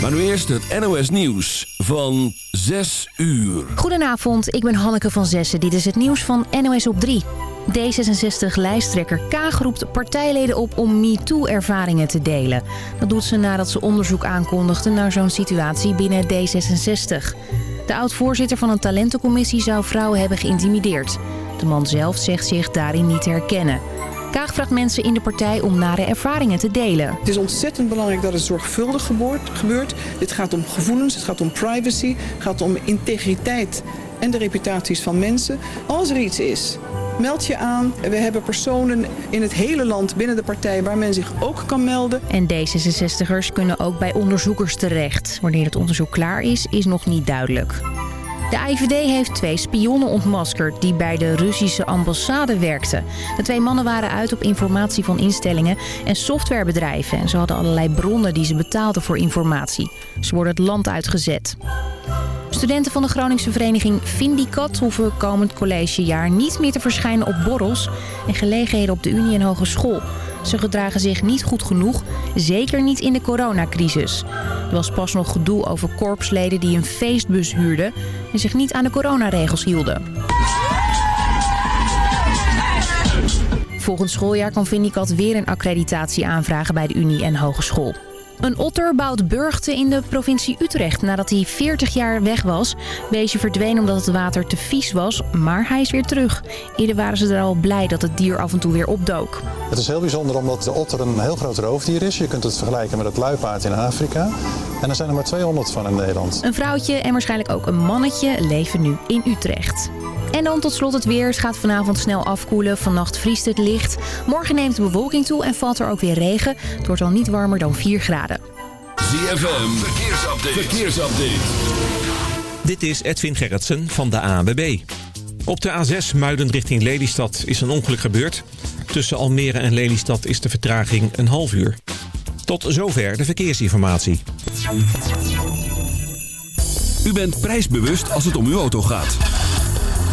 Maar nu eerst het NOS Nieuws van 6 uur. Goedenavond, ik ben Hanneke van Zessen. Dit is het nieuws van NOS op 3. D66-lijsttrekker Kaag roept partijleden op om MeToo-ervaringen te delen. Dat doet ze nadat ze onderzoek aankondigde naar zo'n situatie binnen D66. De oud-voorzitter van een talentencommissie zou vrouwen hebben geïntimideerd. De man zelf zegt zich daarin niet te herkennen. Kaag vraagt mensen in de partij om nare ervaringen te delen. Het is ontzettend belangrijk dat het zorgvuldig gebeurt. Dit gaat om gevoelens, het gaat om privacy, het gaat om integriteit en de reputaties van mensen. Als er iets is, meld je aan. We hebben personen in het hele land binnen de partij waar men zich ook kan melden. En D66'ers kunnen ook bij onderzoekers terecht. Wanneer het onderzoek klaar is, is nog niet duidelijk. De IVD heeft twee spionnen ontmaskerd die bij de Russische ambassade werkten. De twee mannen waren uit op informatie van instellingen en softwarebedrijven. En ze hadden allerlei bronnen die ze betaalden voor informatie. Ze worden het land uitgezet. Studenten van de Groningse vereniging Vindicat hoeven komend collegejaar niet meer te verschijnen op borrels en gelegenheden op de Unie en Hogeschool. Ze gedragen zich niet goed genoeg, zeker niet in de coronacrisis. Er was pas nog gedoe over korpsleden die een feestbus huurden en zich niet aan de coronaregels hielden. Volgend schooljaar kan Vindicat weer een accreditatie aanvragen bij de Unie en Hogeschool. Een otter bouwt burgte in de provincie Utrecht nadat hij 40 jaar weg was. Beestje verdween omdat het water te vies was, maar hij is weer terug. Eerder waren ze er al blij dat het dier af en toe weer opdook. Het is heel bijzonder omdat de otter een heel groot roofdier is. Je kunt het vergelijken met het luipaard in Afrika. En er zijn er maar 200 van in Nederland. Een vrouwtje en waarschijnlijk ook een mannetje leven nu in Utrecht. En dan tot slot het weer. Het gaat vanavond snel afkoelen. Vannacht vriest het licht. Morgen neemt de bewolking toe en valt er ook weer regen. Het wordt al niet warmer dan 4 graden. ZFM, verkeersupdate. verkeersupdate. Dit is Edwin Gerritsen van de ANWB. Op de A6 Muiden richting Lelystad is een ongeluk gebeurd. Tussen Almere en Lelystad is de vertraging een half uur. Tot zover de verkeersinformatie. U bent prijsbewust als het om uw auto gaat.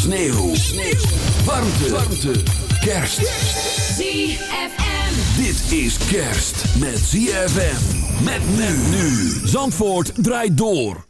Sneeuw. Sneeuw. Warmte. Warmte. Kerst. ZFM. Dit is kerst met ZFM. Met men nu. Zandvoort draait door.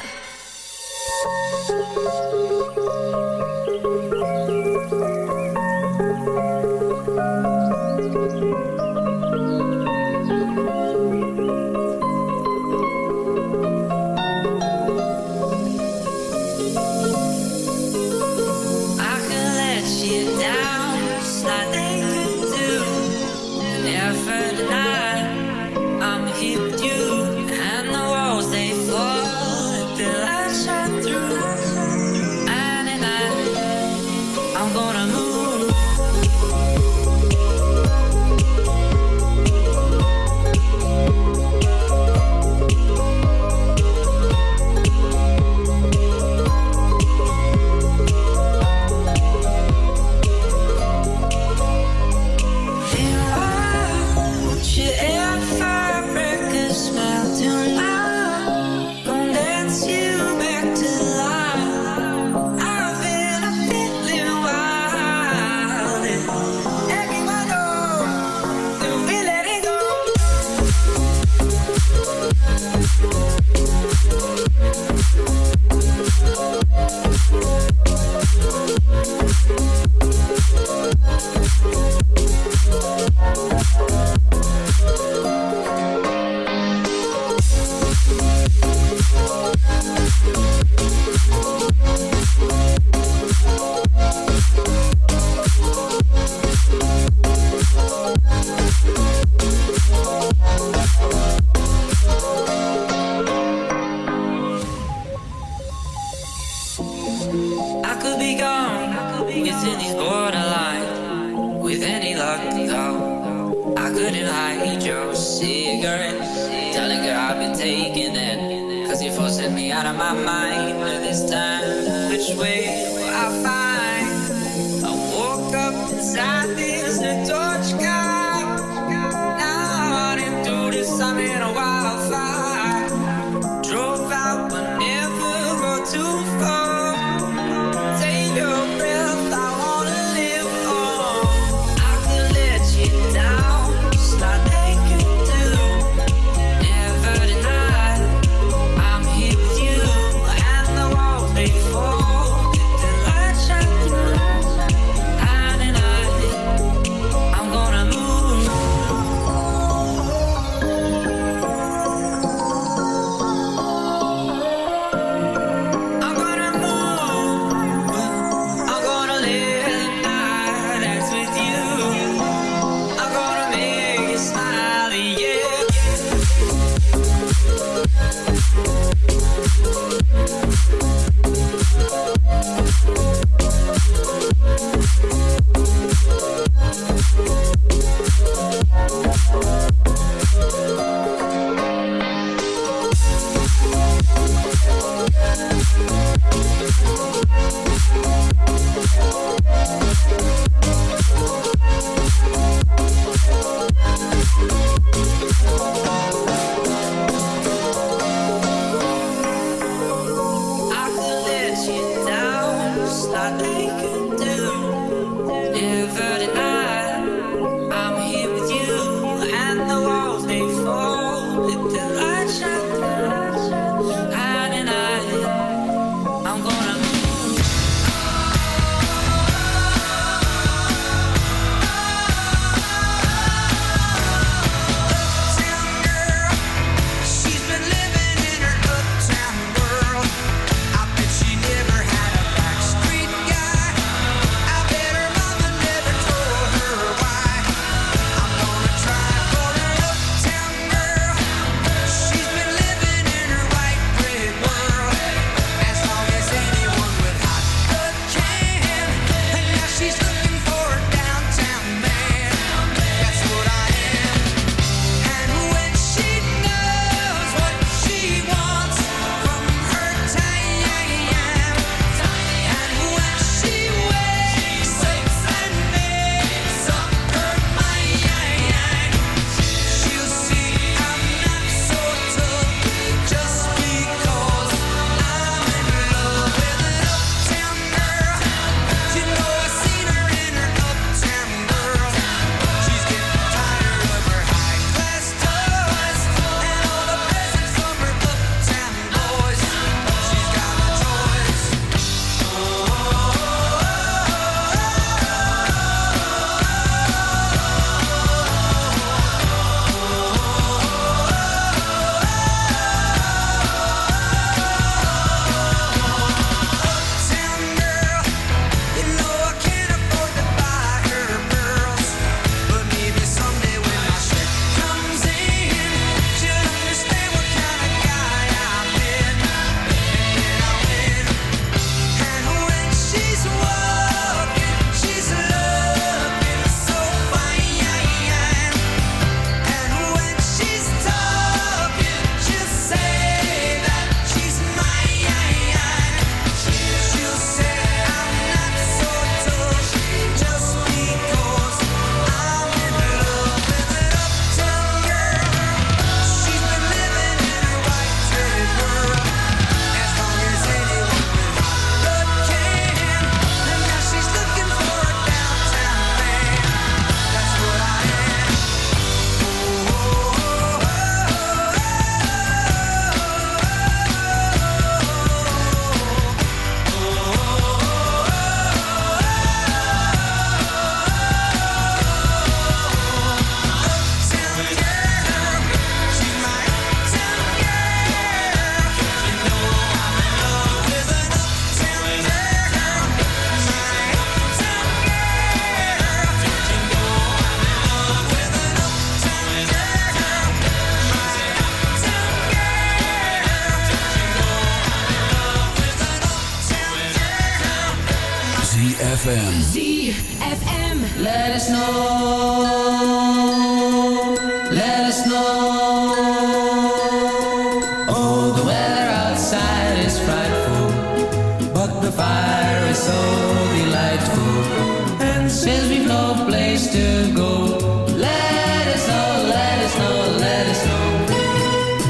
go. Let us know, let us know, let us know.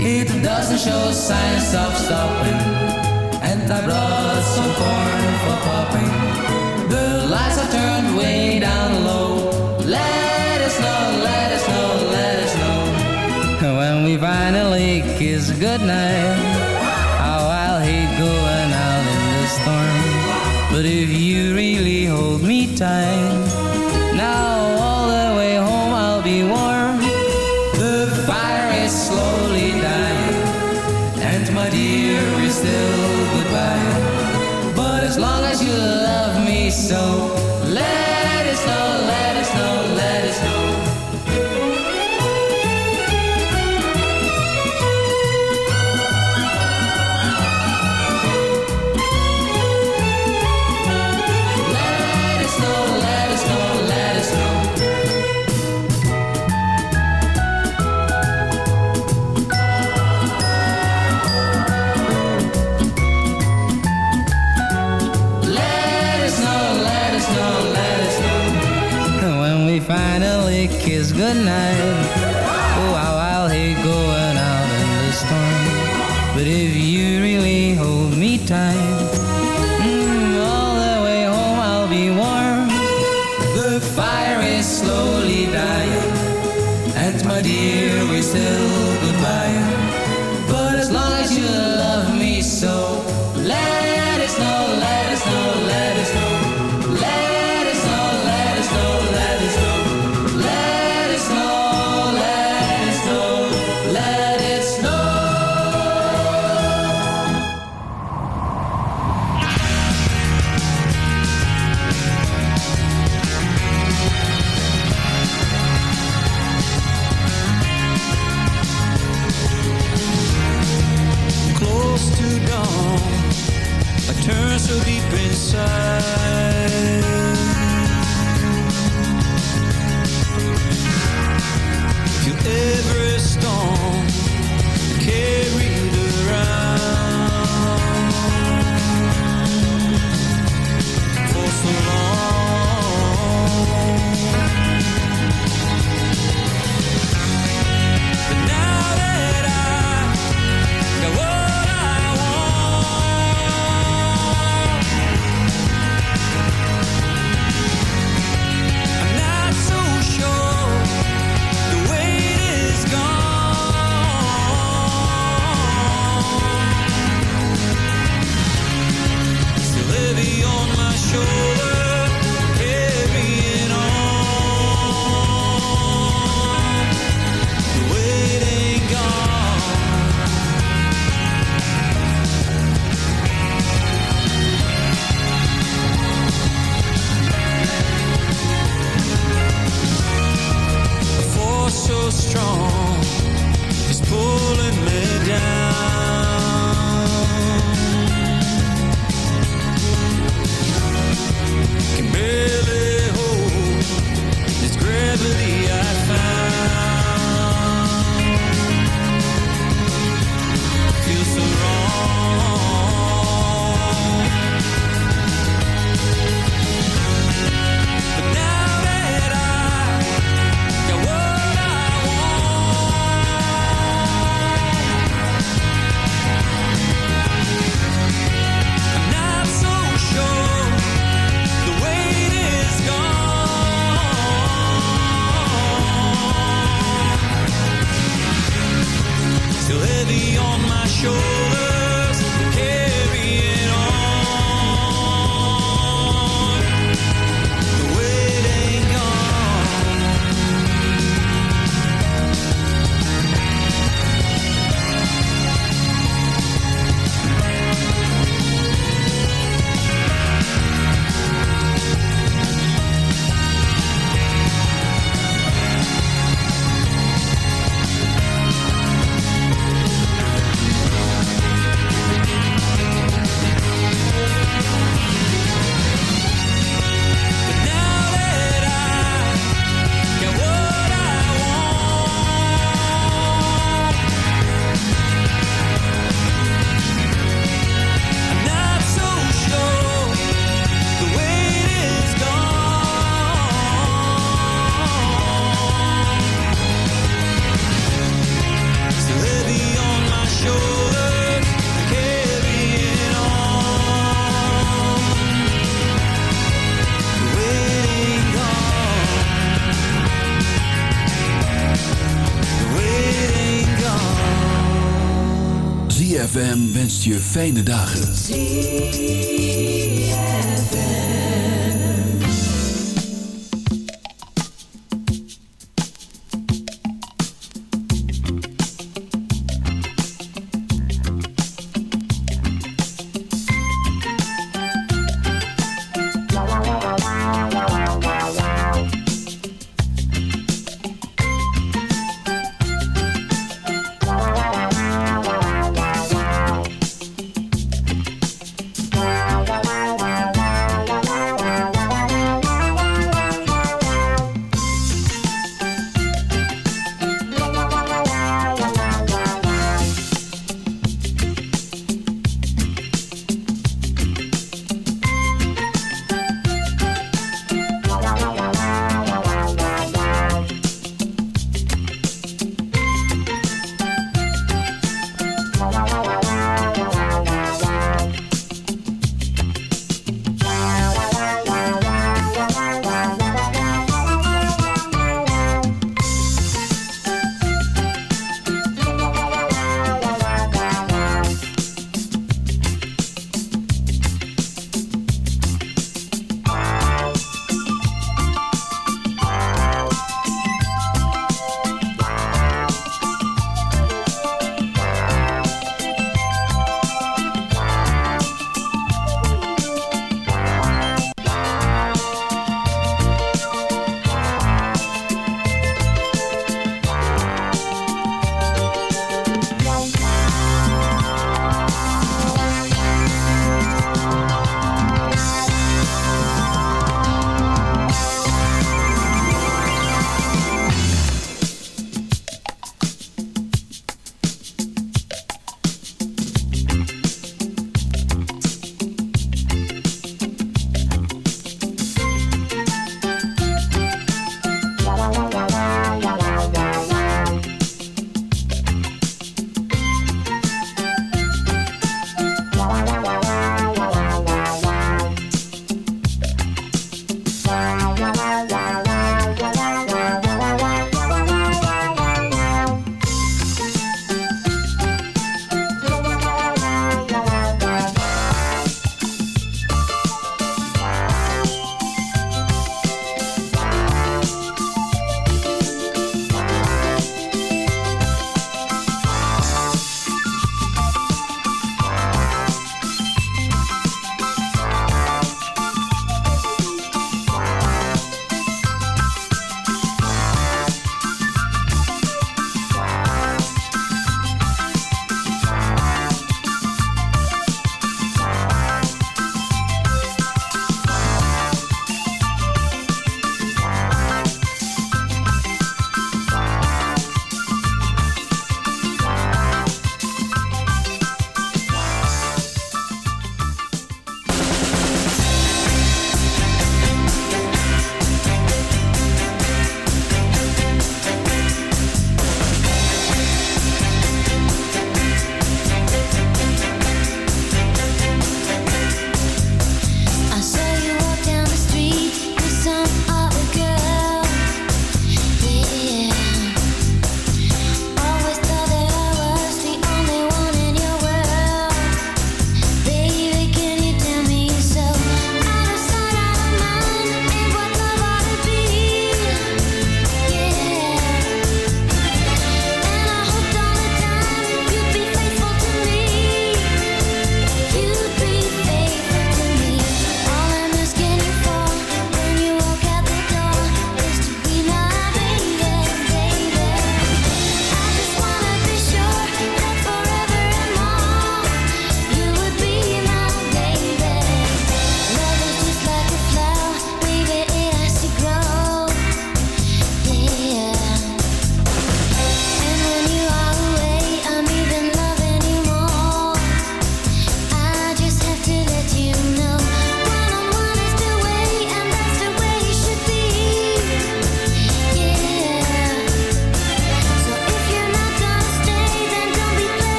It doesn't show signs of stopping. And I brought some corn for popping. The lights are turned way down low. Let us know, let us know, let us know. When we finally kiss goodnight, I'll hate going out in the storm. But if you really hold me tight je fijne dagen.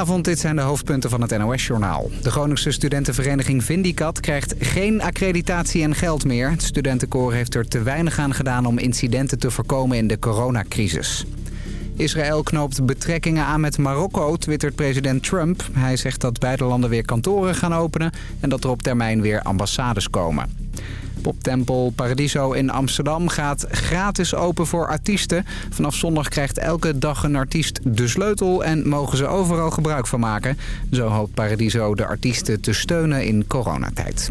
Goedenavond, dit zijn de hoofdpunten van het NOS-journaal. De Groningse studentenvereniging Vindicat krijgt geen accreditatie en geld meer. Het studentenkoor heeft er te weinig aan gedaan om incidenten te voorkomen in de coronacrisis. Israël knoopt betrekkingen aan met Marokko, twittert president Trump. Hij zegt dat beide landen weer kantoren gaan openen en dat er op termijn weer ambassades komen. Poptempel Paradiso in Amsterdam gaat gratis open voor artiesten. Vanaf zondag krijgt elke dag een artiest de sleutel en mogen ze overal gebruik van maken. Zo hoopt Paradiso de artiesten te steunen in coronatijd.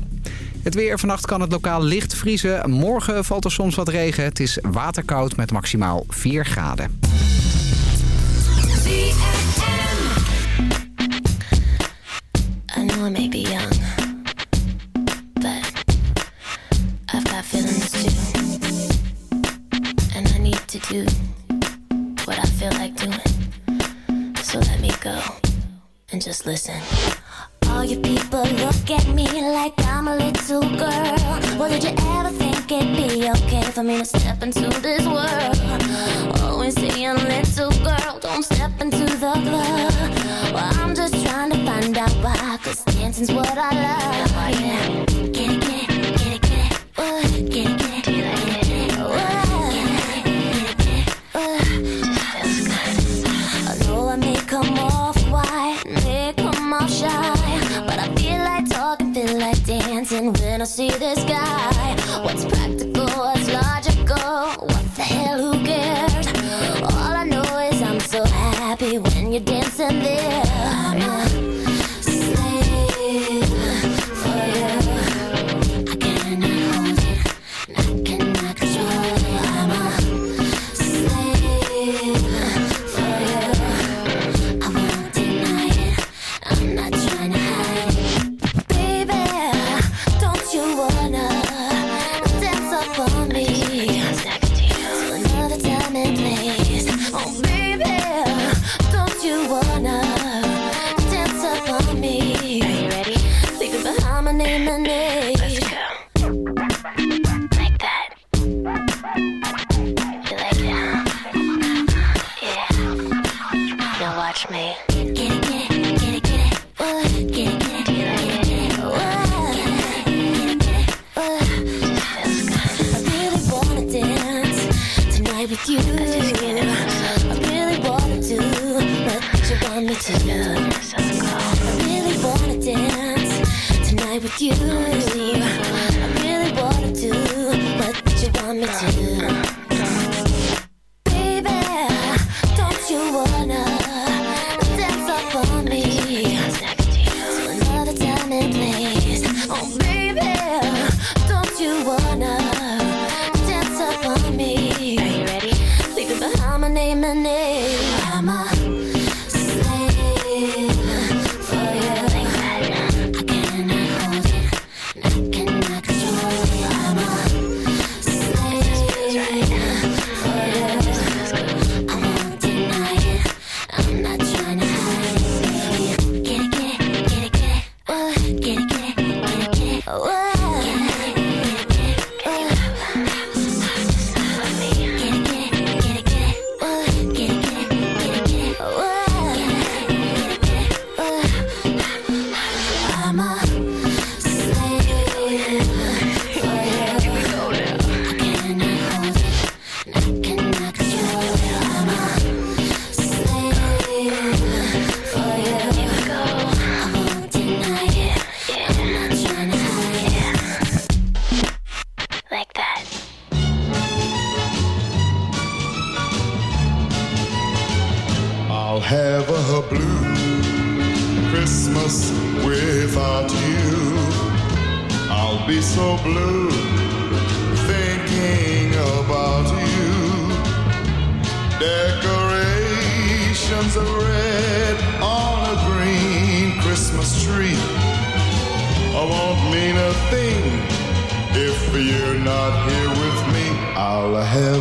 Het weer. Vannacht kan het lokaal licht vriezen. Morgen valt er soms wat regen. Het is waterkoud met maximaal 4 graden. to do what I feel like doing. So let me go and just listen. All you people look at me like I'm a little girl. Well, did you ever think it'd be okay for me to step into this world? Always saying, little girl, don't step into the club. Well, I'm just trying to find out why, cause dancing's what I love. Oh, yeah. with you.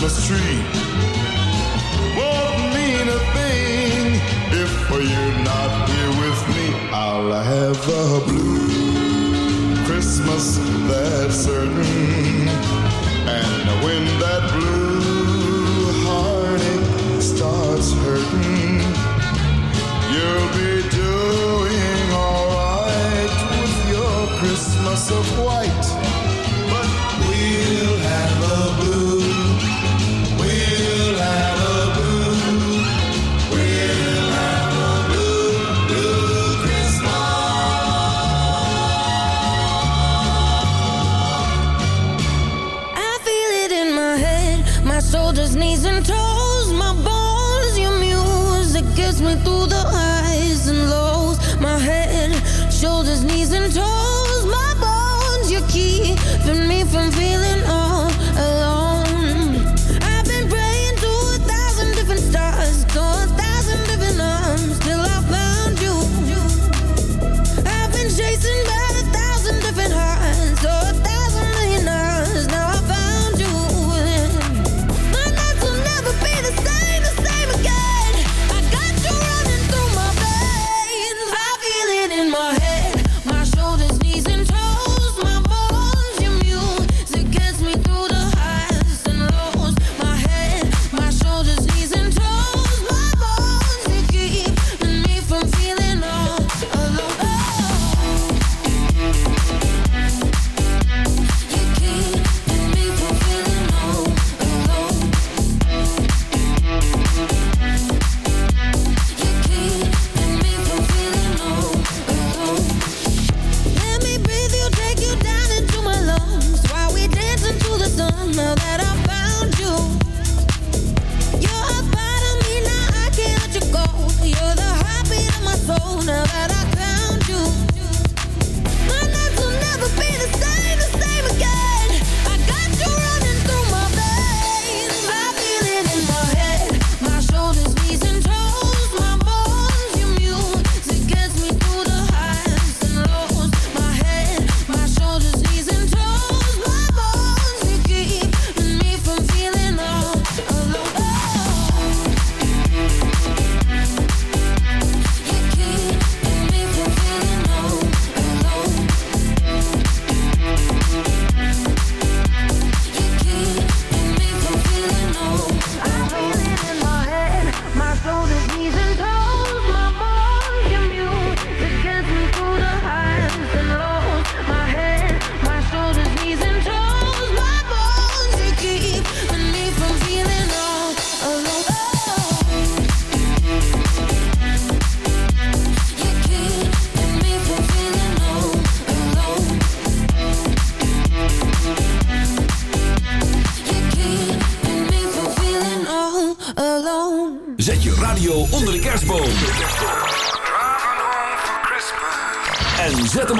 Christmas tree won't mean a thing if you're not here with me. I'll have a blue Christmas, that's certain. And when that blue heartache starts hurting,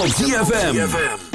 En zet hem op ZFM.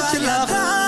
dat je lacht